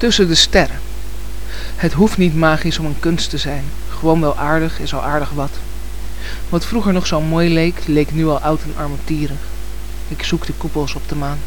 Tussen de sterren. Het hoeft niet magisch om een kunst te zijn. Gewoon wel aardig is al aardig wat. Wat vroeger nog zo mooi leek, leek nu al oud en armetierig. Ik zoek de koepels op de maan.